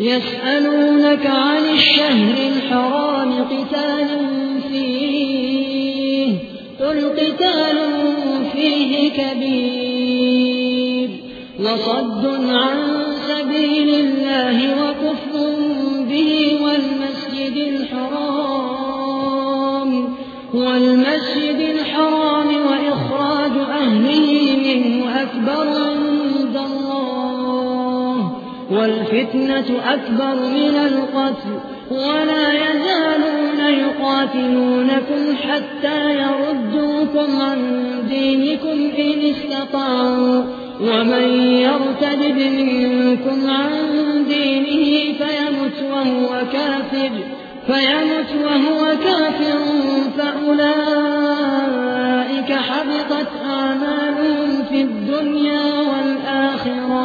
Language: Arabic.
يسألونك عن الشهر الحرام قتال فيه قل قتال فيه كبير وصد عن سبيل الله وكفر به والمسجد الحرام والمسجد والفتنة أكبر من القتل ولا يزالون يقاتلونكم حتى يردوكم عن دينكم إن استطاعوا. ومن يرتد منكم عن دينه فيمت وهو كافر فيمت وهو كافر فأولئك حبطت أعمالهم في الدنيا والآخرة.